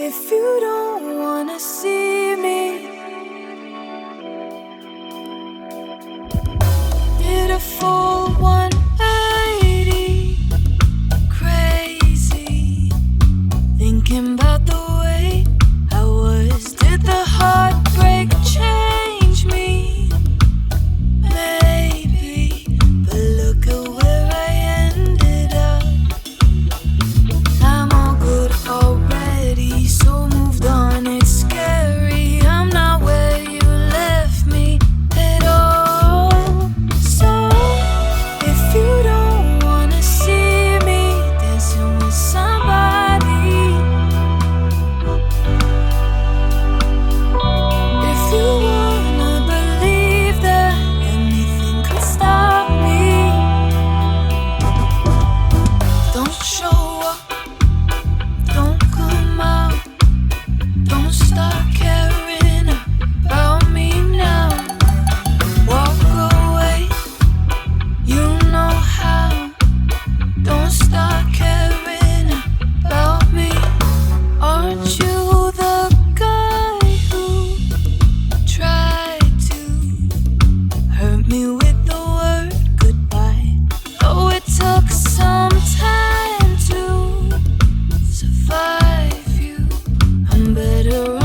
If you don't wanna see me, 180, crazy, thinking about the way I was. Did the change? better